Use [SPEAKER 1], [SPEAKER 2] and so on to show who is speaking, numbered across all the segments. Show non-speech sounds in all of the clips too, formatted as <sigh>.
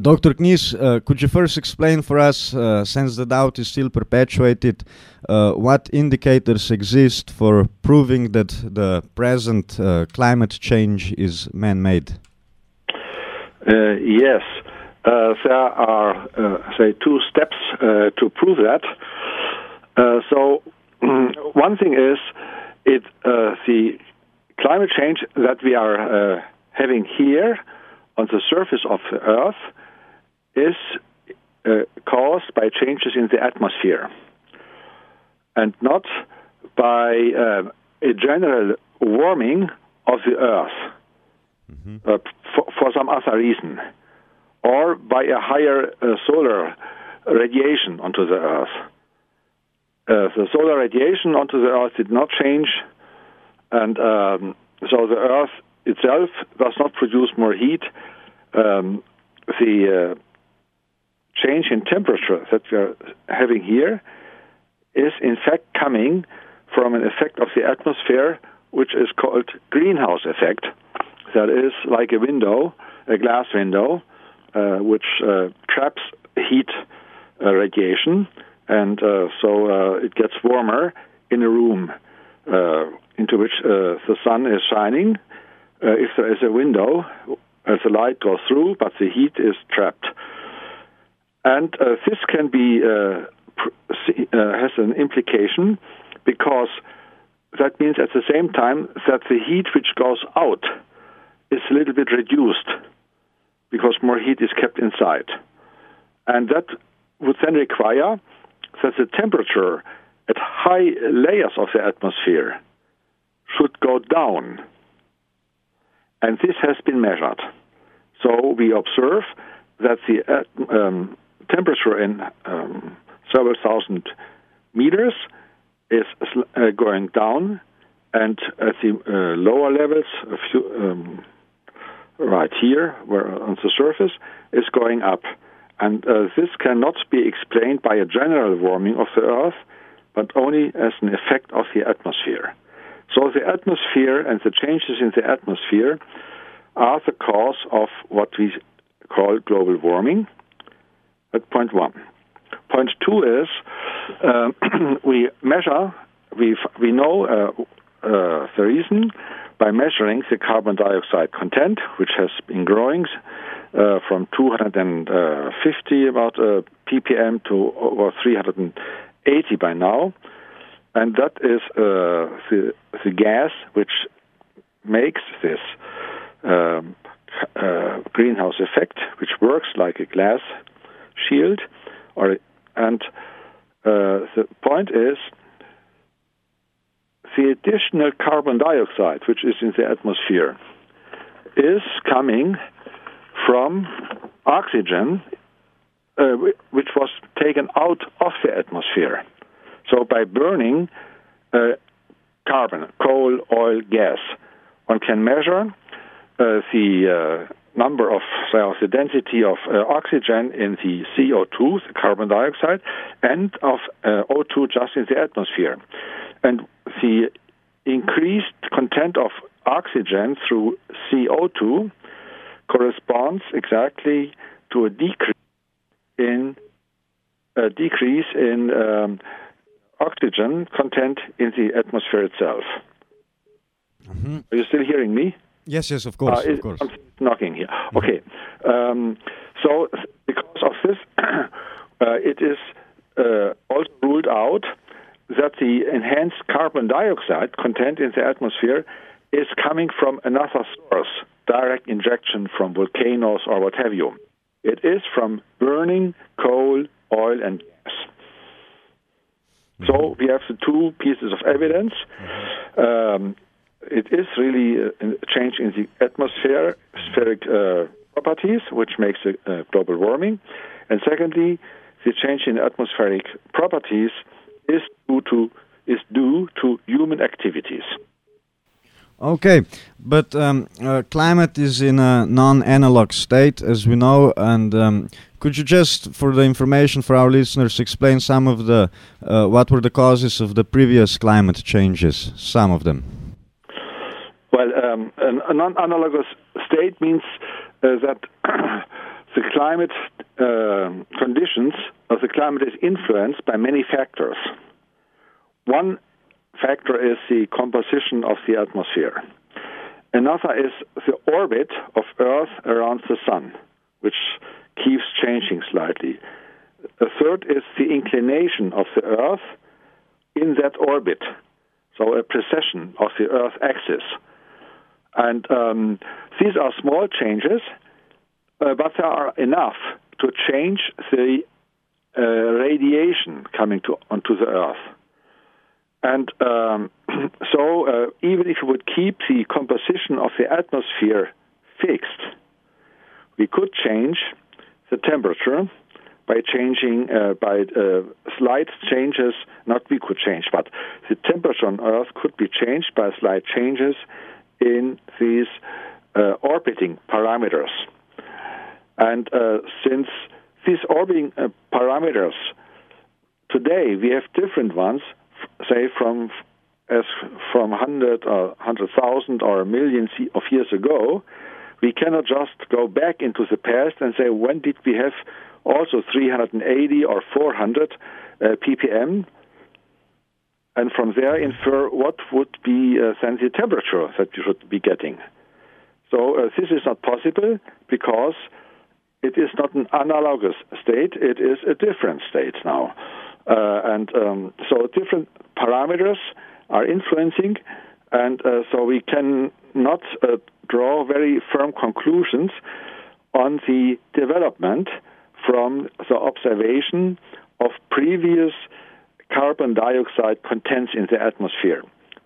[SPEAKER 1] Dr. Knies, uh, could you first explain for us, uh, since the doubt is still perpetuated, uh, what indicators exist for proving that the present uh, climate change is man made?
[SPEAKER 2] Uh, yes, uh, there are, say, two steps to prove that. so, <clears throat> one thing is it the climate change that we are having here on the surface of the Earth is uh, caused by changes in the atmosphere and not by uh, a general warming of the Earth mm-hmm. uh, for, for, some other reason, or by a higher uh, solar radiation onto the Earth. Uh, the solar radiation onto the Earth did not change, and um, so the Earth itself does not produce more heat. Um, the uh, change in temperature that we are having here is in fact coming from an effect of the atmosphere which is called greenhouse effect. That is like a window, a glass window, uh, which uh, traps heat uh, radiation, and uh, so uh, it gets warmer in a room uh, into which the sun is shining. if there is a window, as the light goes through, but the heat is trapped. And uh, this can be uh, uh, has an implication because that means at the same time that the heat which goes out is a little bit reduced because more heat is kept inside. And that would then require that the temperature at high layers of the atmosphere should go down. And this has been measured. So we observe that the um, temperature in um, several thousand meters is uh, going down, and at the uh, lower levels, few, um, right here, where on the surface, is going up. And uh, this cannot be explained by a general warming of the Earth, but only as an effect of the atmosphere. So the atmosphere and the changes in the atmosphere are the cause of what we call global warming. At point one. Point two is uh, <clears throat> we measure, we we know uh, uh, the reason by measuring the carbon dioxide content, which has been growing uh, from 250 about uh, ppm to over 380 by now, and that is uh, the the gas which makes this um, greenhouse effect, which works like a glass shield, or and uh, the point is the additional carbon dioxide, which is in the atmosphere, is coming from oxygen, uh, which was taken out of the atmosphere. So by burning uh, carbon, coal, oil, gas, one can measure uh, the uh, number of so the density of uh, oxygen in the CO2, the carbon dioxide, and of uh, O2 just in the atmosphere. And the increased content of oxygen through CO2 corresponds exactly to a decrease in a decrease in um, oxygen content in the atmosphere itself. Mm-hmm. Are you still hearing me?
[SPEAKER 1] Yes, yes, of course,
[SPEAKER 2] uh,
[SPEAKER 1] of course.
[SPEAKER 2] Knocking here. Mm-hmm. Okay. Um, so because of this, <coughs> uh, it is uh, also ruled out that the enhanced carbon dioxide content in the atmosphere is coming from another source, direct injection from volcanoes or what have you. It is from burning coal, oil, and gas. Mm-hmm. So we have the two pieces of evidence. Mm-hmm. Um, it is really a change in the atmosphere, spheric uh, properties, which makes uh, global warming. And secondly, the change in atmospheric properties is due to is due to human activities.
[SPEAKER 1] Okay, but um, uh, climate is in a non-analog state, as we know, and um, could you just, for the information for our listeners, explain some of the uh, what were the causes of the previous climate changes? Some of them.
[SPEAKER 2] Well, um, a non-analogous state means uh, that <clears throat> the climate uh, conditions of the climate is influenced by many factors. One factor is the composition of the atmosphere. Another is the orbit of Earth around the Sun, which keeps changing slightly. A third is the inclination of the Earth in that orbit, so a precession of the Earth axis. And um, these are small changes, uh, but they are enough to change the uh, radiation coming to, onto the Earth. And um, <clears throat> so, uh, even if we would keep the composition of the atmosphere fixed, we could change the temperature by changing uh, by uh, slight changes. Not we could change, but the temperature on Earth could be changed by slight changes in these uh, orbiting parameters. And uh, since these orbiting uh, parameters today we have different ones, say from as from 100 or 100,000 or a million of years ago, we cannot just go back into the past and say when did we have also 380 or 400 uh, ppm and from there infer what would be uh, then the temperature that you should be getting. So uh, this is not possible because it is not an analogous state; it is a different state now, uh, and um, so different parameters are influencing, and uh, so we can not uh, draw very firm conclusions on the development from the observation of previous carbon dioxide contents in the atmosphere.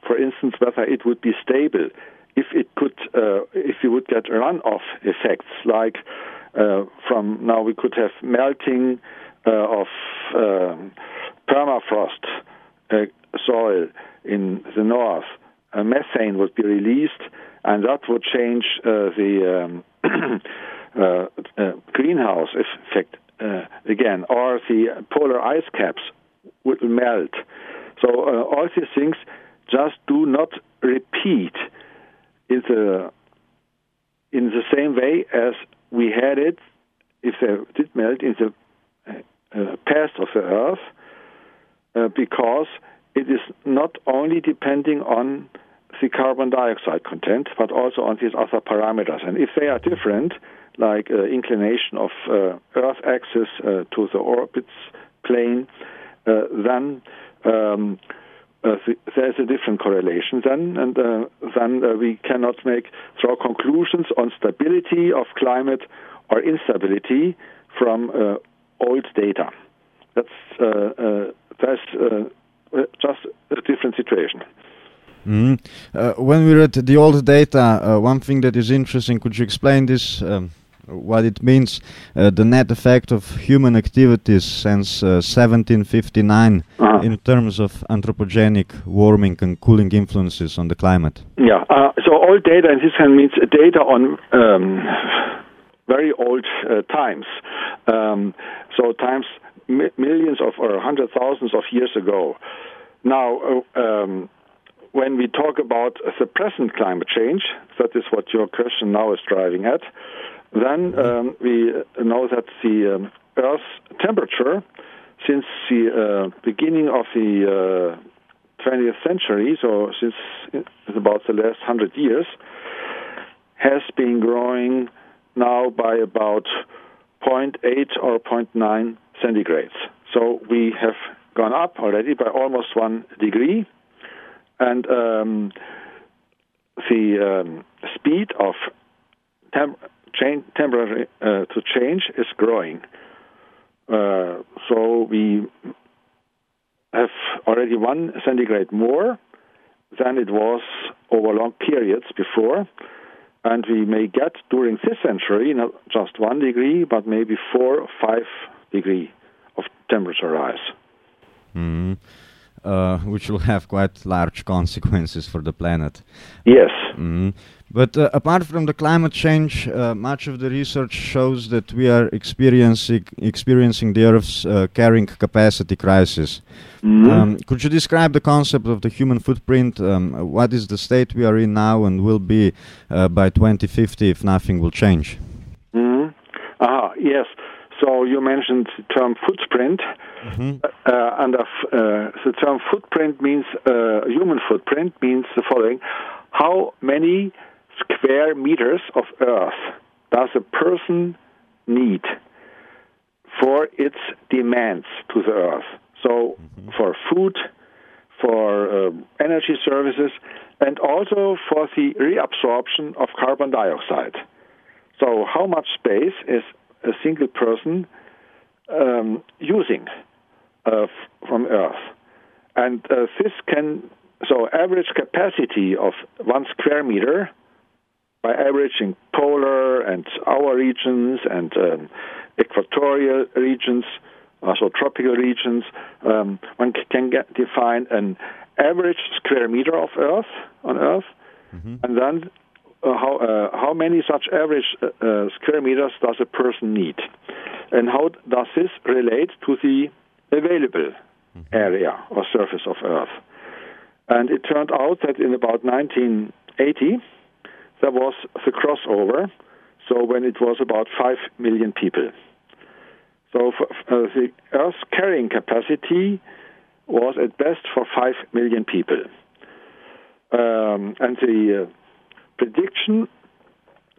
[SPEAKER 2] For instance, whether it would be stable if it could, uh, if you would get runoff effects, like uh, from now we could have melting uh, of um, permafrost uh, soil in the north. methane would be released, and that would change uh, the um, <clears throat> uh, greenhouse effect again, or the polar ice caps would melt. So uh, all these things just do not repeat in the in the same way as we had it if they did melt in the uh, past of the Earth, uh, because it is not only depending on the carbon dioxide content, but also on these other parameters. And if they are different, like uh, inclination of uh, Earth axis uh, to the orbit's plane, uh, then um, uh, there's a different correlation then, and uh, then we cannot make draw conclusions on stability of climate or instability from old data. That's that's just a different situation.
[SPEAKER 1] Mm. Uh, when we read the old data, uh, one thing that is interesting, could you explain this? Um, what it means, uh, the net effect of human activities since 1759 uh, -huh. in terms of anthropogenic warming and cooling influences on the climate.
[SPEAKER 2] Yeah, uh, so all data in this hand means data on um, very old uh, times. Um, so times mi millions of or hundred thousands of years ago. Now, uh, um, when we talk about the present climate change, that is what your question now is driving at. Then um, we know that the um, Earth's temperature, since the uh, beginning of the uh, 20th century, so since about the last hundred years, has been growing now by about 0.8 or 0.9 centigrades. So we have gone up already by almost one degree, and um, the um, speed of temp- change, temperature uh, to change is growing. Uh, so we have already one centigrade more than it was over long periods before. And we may get during this century not just one degree, but maybe four or five degree of temperature rise.
[SPEAKER 1] Mm-hmm. Uh, which will have quite large consequences for the planet.
[SPEAKER 2] Yes.
[SPEAKER 1] Mm-hmm. But uh, apart from the climate change, uh, much of the research shows that we are experiencing experiencing the Earth's uh, carrying capacity crisis. Mm-hmm. Um, could you describe the concept of the human footprint? Um, what is the state we are in now and will be uh, by 2050 if nothing will change?
[SPEAKER 2] Mm-hmm. Ah, yes. So you mentioned the term footprint. Mm-hmm. Uh, and uh, the term footprint means uh, human footprint means the following: How many square meters of Earth does a person need for its demands to the Earth? So mm-hmm. for food, for uh, energy services, and also for the reabsorption of carbon dioxide. So how much space is a single person um, using uh, from Earth. And uh, this can, so average capacity of one square meter by averaging polar and our regions and um, equatorial regions, also tropical regions, um, one can get, define an average square meter of Earth on Earth, mm-hmm. and then uh, how uh, how many such average uh, uh, square meters does a person need, and how does this relate to the available mm-hmm. area or surface of Earth? And it turned out that in about 1980 there was the crossover. So when it was about five million people. So for, uh, the Earth's carrying capacity was at best for five million people. Um, and the uh, prediction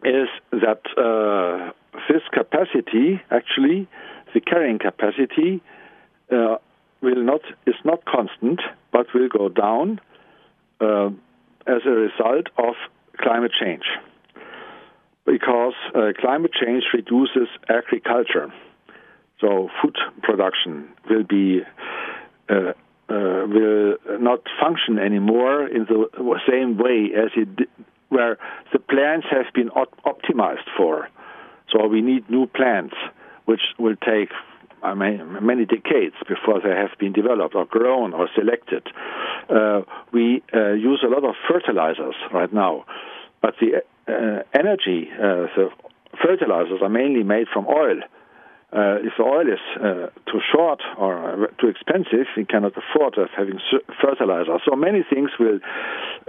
[SPEAKER 2] is that uh, this capacity, actually, the carrying capacity, uh, will not is not constant, but will go down uh, as a result of climate change, because uh, climate change reduces agriculture, so food production will be. Uh, uh, will not function anymore in the same way as it where the plants have been op- optimized for. So we need new plants, which will take I mean, many decades before they have been developed or grown or selected. Uh, we uh, use a lot of fertilizers right now, but the uh, energy, uh, the fertilizers are mainly made from oil. Uh, if the oil is uh, too short or too expensive, we cannot afford having fertilizer. So many things will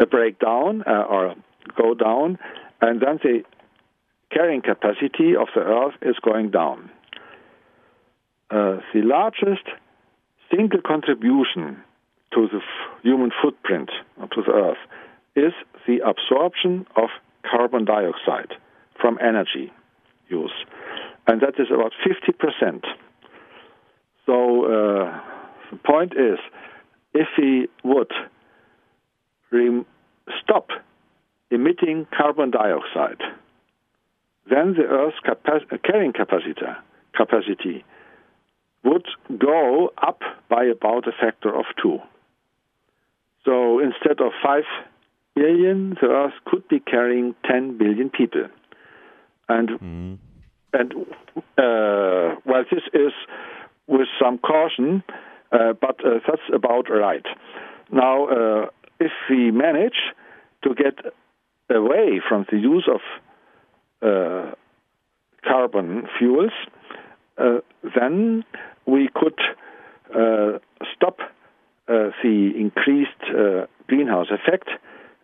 [SPEAKER 2] break down or go down, and then the carrying capacity of the Earth is going down. Uh, the largest single contribution to the f- human footprint to the Earth is the absorption of carbon dioxide from energy use, and that is about 50%. So uh, the point is, if we would rem- stop emitting carbon dioxide, then the Earth's capac- carrying capacity, capacity would go up by about a factor of two. So instead of 5 billion, the Earth could be carrying 10 billion people. And, mm. and uh, well, this is with some caution, uh, but uh, that's about right. Now, uh, if we manage to get away from the use of uh, carbon fuels, then we could uh, stop uh, the increased uh, greenhouse effect,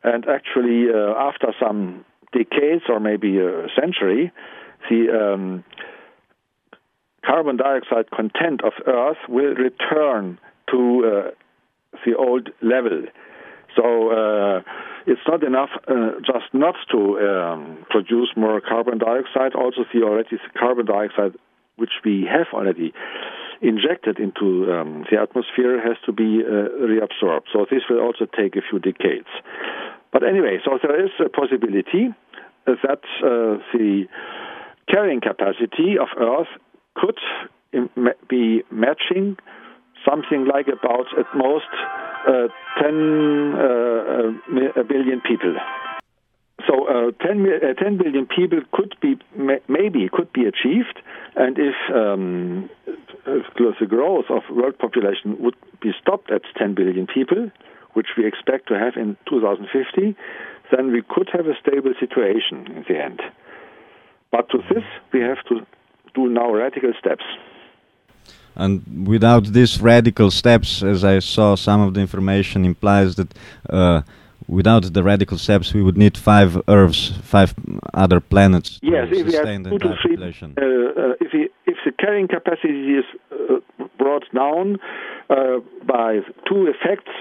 [SPEAKER 2] and actually, uh, after some decades or maybe a century, the um, carbon dioxide content of Earth will return to the old level. So it's not enough uh, just not to um, produce more carbon dioxide. Also, the already carbon dioxide which we have already injected into um, the atmosphere has to be uh, reabsorbed. So this will also take a few decades. But anyway, so there is a possibility that uh, the carrying capacity of Earth could be matching something like about at most uh, 10 uh, uh, billion people. So uh, 10, uh, 10 billion people could be maybe could be achieved, and if, um, if the growth of world population would be stopped at 10 billion people, which we expect to have in 2050, then we could have a stable situation in the end. But to this, we have to do now radical steps.
[SPEAKER 1] And without these radical steps, as I saw, some of the information implies that uh, without the radical steps, we would need five Earths, five other planets
[SPEAKER 2] yes,
[SPEAKER 1] to
[SPEAKER 2] if
[SPEAKER 1] sustain the entire
[SPEAKER 2] three,
[SPEAKER 1] population.
[SPEAKER 2] uh, uh, if, we, if the carrying capacity is uh, brought down uh, by two effects,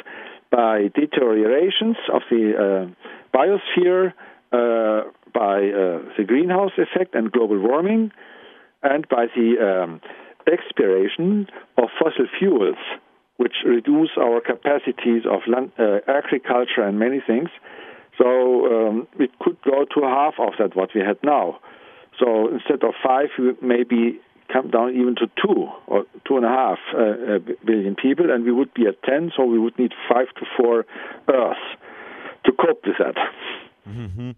[SPEAKER 2] by deteriorations of the uh, biosphere, uh, by the greenhouse effect and global warming, and by the um, expiration of fossil fuels, which reduce our capacities of land, uh, agriculture and many things. So um, it could go to half of that what we had now. So instead of five, we maybe come down even to two or two and a half uh, uh, billion people, and we would be at ten. So we would need five to four Earths to cope with that.
[SPEAKER 1] Mm-hmm.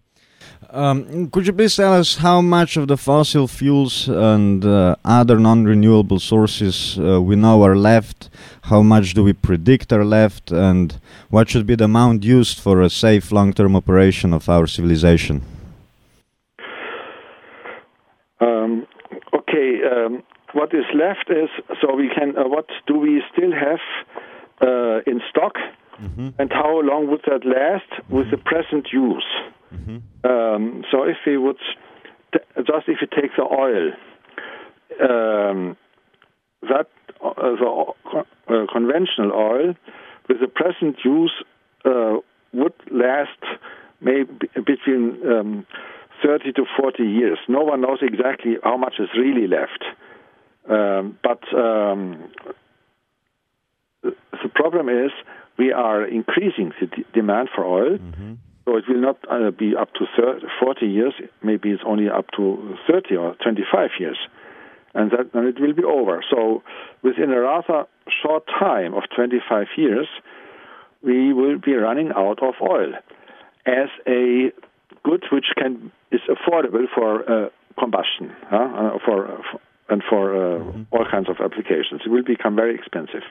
[SPEAKER 1] Um, could you please tell us how much of the fossil fuels and uh, other non-renewable sources uh, we know are left? How much do we predict are left, and what should be the amount used for a safe long-term operation of our civilization?
[SPEAKER 2] Um, okay, um, what is left is so we can. Uh, what do we still have uh, in stock,
[SPEAKER 1] mm-hmm.
[SPEAKER 2] and how long would that last with the present use?
[SPEAKER 1] Mm-hmm.
[SPEAKER 2] Um, so if we would t- just if you take the oil, um, that uh, the uh, conventional oil with the present use uh, would last maybe between um, 30 to 40 years. No one knows exactly how much is really left, um, but um, the problem is we are increasing the d- demand for oil.
[SPEAKER 1] Mm-hmm.
[SPEAKER 2] So it will not uh, be up to 30, 40 years. Maybe it's only up to 30 or 25 years, and that then it will be over. So within a rather short time of 25 years, we will be running out of oil as a good which can is affordable for uh, combustion, uh, for, for, and for uh,
[SPEAKER 1] Mm-hmm.
[SPEAKER 2] all kinds of applications. It will become very expensive.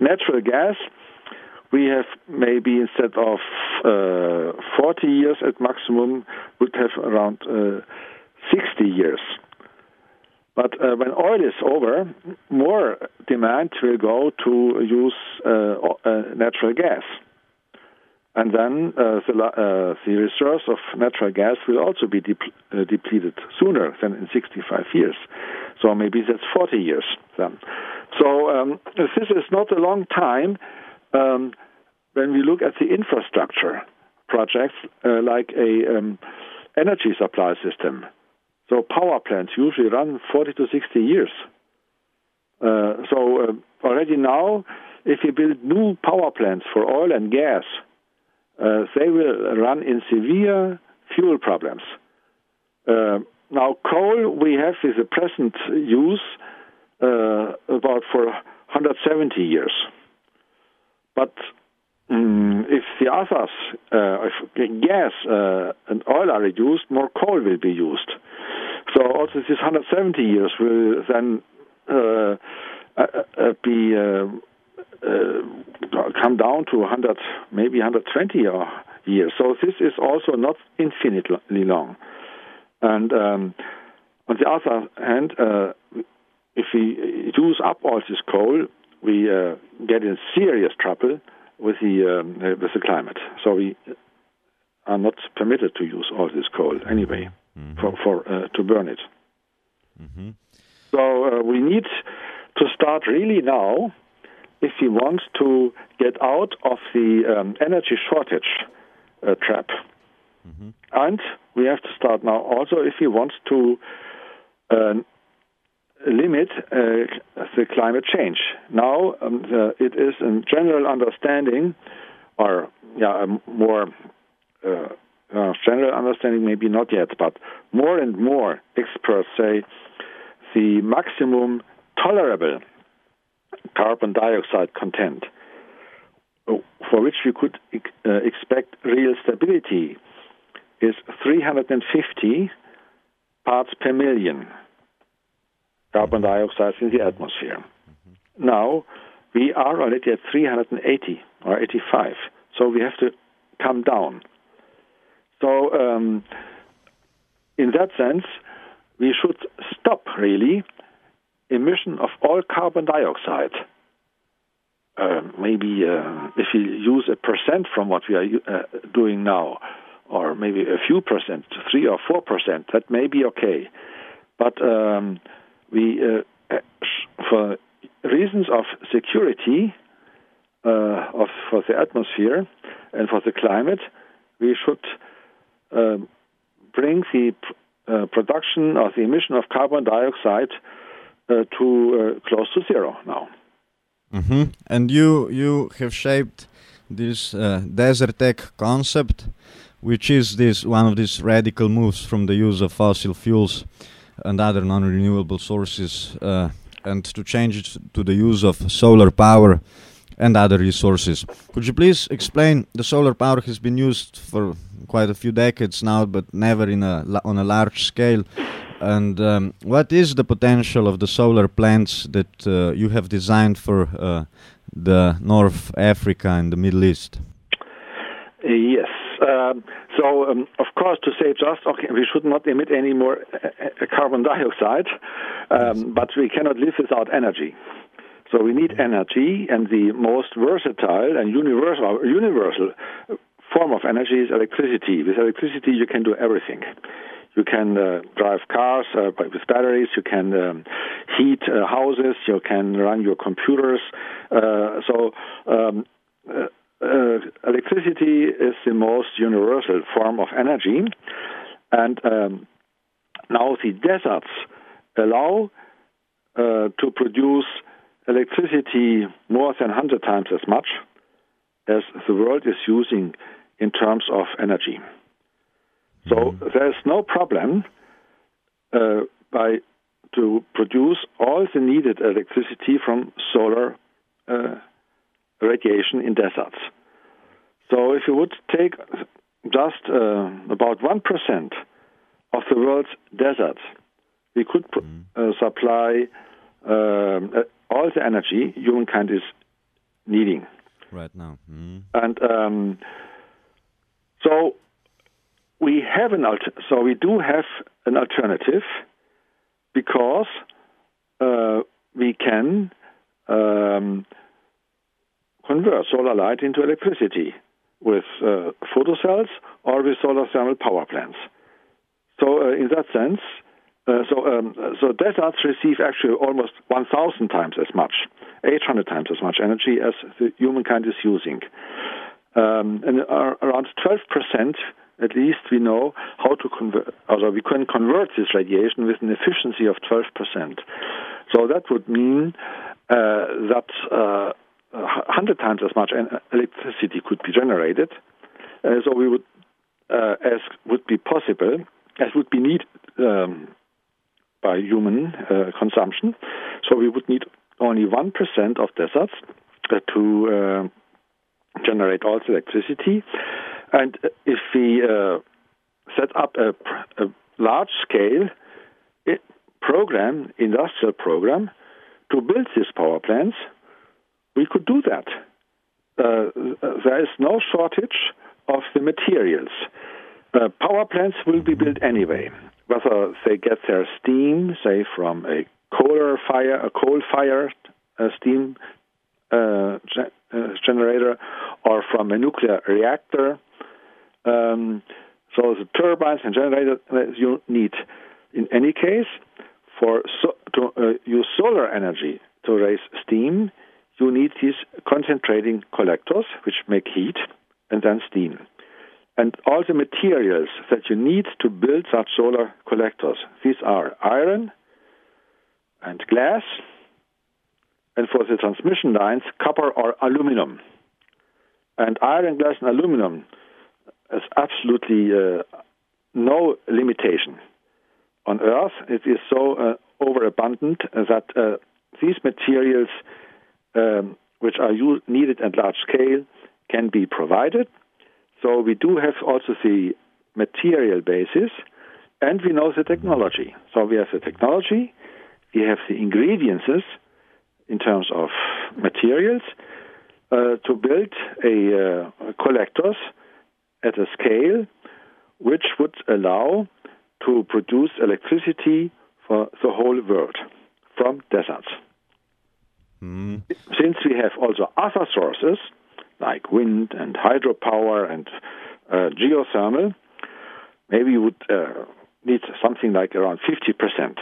[SPEAKER 2] Natural gas we have maybe instead of uh, 40 years at maximum, would have around uh, 60 years. But uh, when oil is over, more demand will go to use uh, natural gas. And then uh, the, the, reserves of natural gas will also be de- depleted sooner than in 65 years. So maybe that's 40 years then. So um, this is not a long time. Um, when we look at the infrastructure projects uh, like a um, energy supply system, so power plants usually run 40 to 60 years. Uh, so uh, already now, if you build new power plants for oil and gas, uh, they will run in severe fuel problems. Uh, now, coal we have is a present use uh, about for 170 years. But um, if the others, uh, if gas uh, and oil are reduced, more coal will be used. So also this 170 years will then uh, uh be come down to 100, maybe 120 years. So this is also not infinitely long. And um, on the other hand, if we use up all this coal, we uh, get in serious trouble with the um, with the climate. So we are not permitted to use all this coal anyway mm-hmm. for for uh, to burn it. Mm-hmm. So uh, we need to start really now if we want to get out of the um, energy shortage uh, trap. Mm-hmm. And we have to start now also if we want to uh, limit uh, the climate change. Now um, the, it is a general understanding, or yeah, a more uh, uh, general understanding, maybe not yet, but more and more experts say the maximum tolerable carbon dioxide content for which we could expect real stability is 350 parts per million carbon dioxide in the atmosphere. Mm-hmm. Now, we are already at 380 or 85, so we have to come down. So, um, in that sense, we should stop really emission of all carbon dioxide uh, maybe uh, if you use a percent from what we are uh, doing now, or maybe a few percent, three or four percent, that may be okay. But um, we, uh, for reasons of security uh, of for the atmosphere and for the climate, we should um, bring the uh, production or the emission of carbon dioxide uh, to uh, close to zero now.
[SPEAKER 1] Mm-hmm. And you you have shaped this uh, Desertec concept, which is this one of these radical moves from the use of fossil fuels and other non-renewable sources, uh, and to change it to the use of solar power and other resources. Could you please explain? The solar power has been used for quite a few decades now, but never in a on a large scale. And um, what is the potential of the solar plants that uh, you have designed for uh, the North Africa and the Middle East?
[SPEAKER 2] Yes. Um, so, um, of course, to say just okay, we should not emit any more uh, uh carbon dioxide, um, yes. but we cannot live without energy. So we need energy, and the most versatile and universal universal form of energy is electricity. With electricity, you can do everything. You can uh, drive cars uh, with batteries. You can um, heat uh, houses. You can run your computers. Uh, so um, uh, uh, electricity is the most universal form of energy, and um, now the deserts allow to produce electricity more than 100 times as much as the world is using in terms of energy. So mm-hmm. there's no problem uh, by to produce all the needed electricity from solar uh, radiation in deserts. So if you would take just uh, about one percent of the world's deserts, we could mm-hmm. supply um, uh, all the energy humankind is needing
[SPEAKER 1] right now. Mm-hmm.
[SPEAKER 2] And um, so we have an alter- so we do have an alternative because uh, we can um, convert solar light into electricity with uh, photocells or with solar thermal power plants. So, uh, in that sense, uh, so, um, so deserts receive actually almost 1,000 times as much, 800 times as much energy as the humankind is using. Um, and around 12 percent at least we know how to convert, although we can convert this radiation with an efficiency of 12%. So that would mean uh, that uh, 100 times as much electricity could be generated. Uh, so we would, uh, as would be possible, as would be needed um, by human uh, consumption. So we would need only 1% of deserts uh, to generate all the electricity. And if we uh, set up a, a large scale program, industrial program, to build these power plants, we could do that. Uh, there is no shortage of the materials. Uh, power plants will be built anyway, whether they get their steam, say, from a coal fire, a coal-fired uh, steam uh, ge- uh, generator, or from a nuclear reactor um, so the turbines and generators you need. In any case, for so, to uh, use solar energy to raise steam, you need these concentrating collectors, which make heat and then steam. And all the materials that you need to build such solar collectors, these are iron and glass, and for the transmission lines, copper or aluminum. And iron, glass, and aluminum there's absolutely uh, no limitation. On Earth, it is so uh, overabundant that uh, these materials, um, which are needed at large scale, can be provided. So we do have also the material basis, and we know the technology. So we have the technology, we have the ingredients in terms of materials uh, to build a uh, collectors at a scale which would allow to produce electricity for the whole world from deserts. Mm. Since we have also other sources like wind and hydropower and uh, geothermal, maybe you would uh, need something like around 50%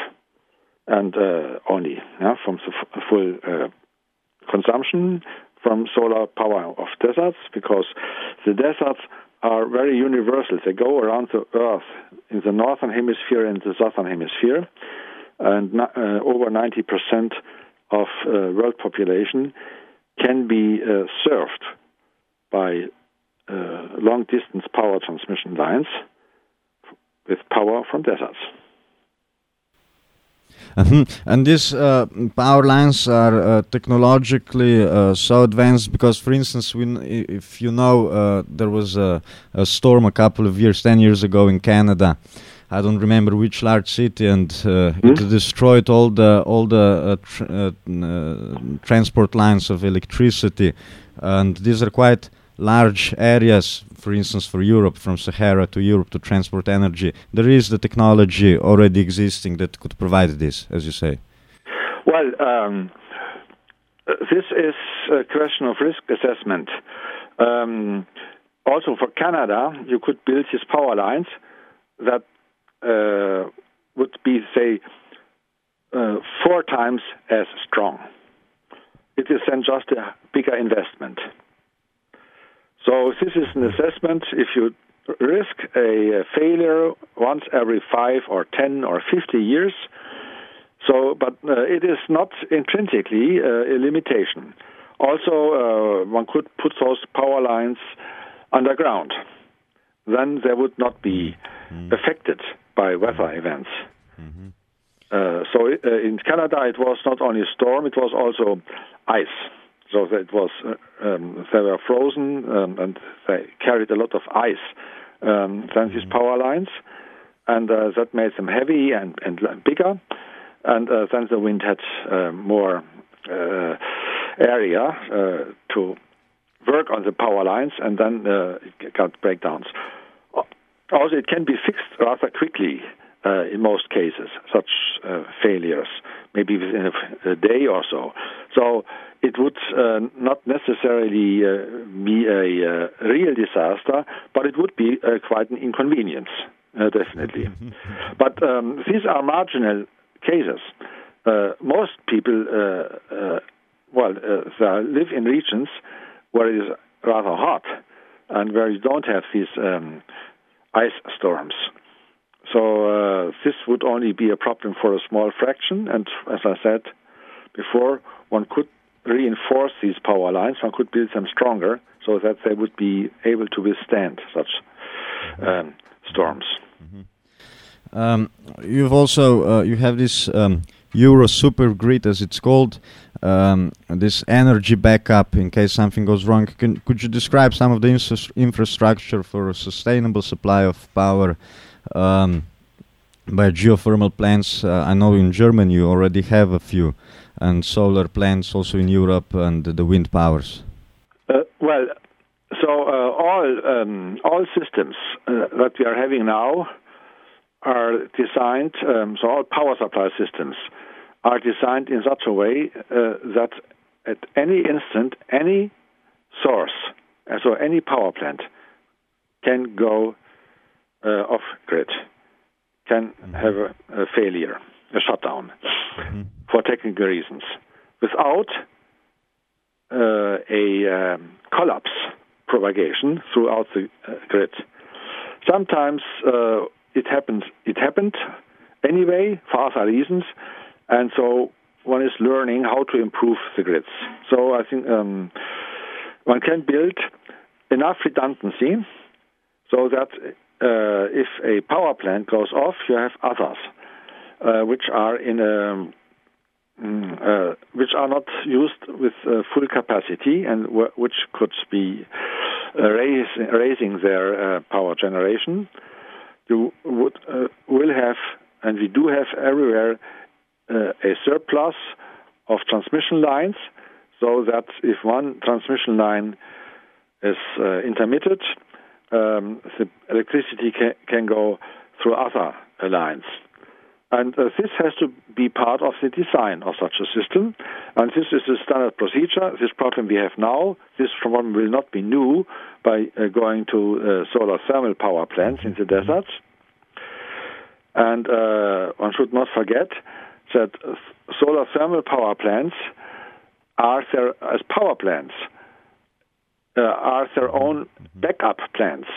[SPEAKER 2] and uh, only yeah, from the f- full uh, consumption from solar power of deserts because the deserts are very universal. They go around the Earth in the northern hemisphere and the southern hemisphere, and uh, over 90% of uh, world population can be uh, served by uh, long distance power transmission lines with power from deserts.
[SPEAKER 1] Uh-huh. And these uh, power lines are uh, technologically uh, so advanced because, for instance, when, if you know, uh, there was a, a, storm a couple of years, 10 years ago in Canada. I don't remember which large city, and mm-hmm. it destroyed all the all the uh, tr- transport lines of electricity, and these are quite large areas for instance, for Europe, from Sahara to Europe to transport energy, there is the technology already existing that could provide this, as you say.
[SPEAKER 2] Well, um, this is a question of risk assessment. Um, also, for Canada, you could build these power lines that uh, would be, say, uh, four times as strong. It is then just a bigger investment. So this is an assessment. If you risk a failure once every five or ten or fifty years, so but uh, it is not intrinsically uh, a limitation. Also, uh, one could put those power lines underground. Then they would not be mm-hmm. affected by weather events. Mm-hmm. Uh, so uh, in Canada, it was not only storm; it was also ice. So it was uh, um, they were frozen um, and they carried a lot of ice um, than these mm-hmm. power lines, and uh, that made them heavy and, and bigger. And uh, then the wind had uh, more uh, area uh, to work on the power lines, and then it got breakdowns. Also, it can be fixed rather quickly uh, in most cases, such uh, failures, maybe within a, a, day or so. So it would uh, not necessarily uh, be a uh, real disaster, but it would be uh, quite an inconvenience, definitely. <laughs> but um, these are marginal cases. most people, well, live in regions where it is rather hot and where you don't have these um, ice storms. So uh, this would only be a problem for a small fraction. And as I said before, one could reinforce these power lines. One could build them stronger so that they would be able to withstand such um, storms.
[SPEAKER 1] Mm-hmm. Um, you've also uh, you have this um, Euro super grid, as it's called, um, this energy backup in case something goes wrong. Can, could you describe some of the infrastructure for a sustainable supply of power? Um, by geothermal plants, uh, I know in Germany you already have a few and solar plants also in Europe and the wind powers?
[SPEAKER 2] Uh, well, so uh, all um, all systems uh, that we are having now are designed. Um, so all power supply systems are designed in such a way uh, that at any instant, any source, uh, so any power plant, can go uh, off grid, can mm-hmm. have a, a failure a shutdown mm-hmm. for technical reasons without uh, a um, collapse propagation throughout the uh, grid. Sometimes uh, it happens. It happened anyway for other reasons, and so one is learning how to improve the grids. So I think um, one can build enough redundancy so that uh, if a power plant goes off, you have others uh, which are in a mm, uh, which are not used with uh, full capacity and w- which could be uh, raise, raising their uh, power generation. You would uh, will have, and we do have everywhere, a surplus of transmission lines, so that if one transmission line is intermitted, um, the electricity ca- can go through other lines. And uh, this has to be part of the design of such a system. And this is the standard procedure. This problem we have now, this problem will not be new by uh, going to uh, solar thermal power plants in the deserts. And uh, one should not forget that solar thermal power plants are there as power plants, uh, are their own backup plants.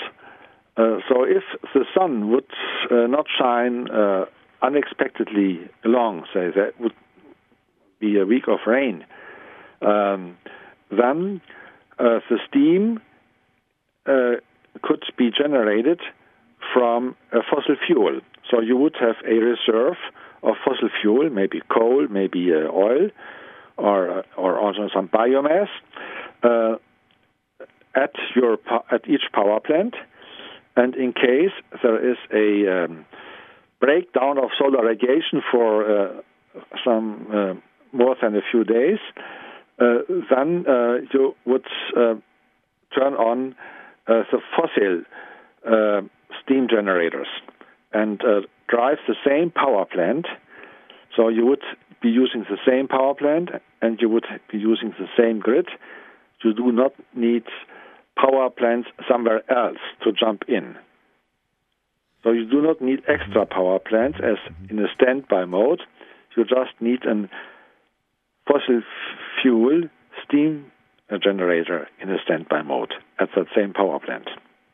[SPEAKER 2] Uh, so if the sun would uh, not shine uh, unexpectedly long, say that would be a week of rain, um, then uh, the steam uh, could be generated from a fossil fuel. So you would have a reserve of fossil fuel, maybe coal, maybe uh, oil, or uh, or also some biomass uh, at your at each power plant. And in case there is a um, breakdown of solar radiation for uh, some uh, more than a few days, uh, then uh, you would turn on the fossil steam generators and drive the same power plant. So you would be using the same power plant and you would be using the same grid. You do not need power plants somewhere else to jump in. So you do not need mm-hmm. extra power plants as mm-hmm. in a standby mode. You just need a fossil fuel steam generator in a standby mode at that same power plant.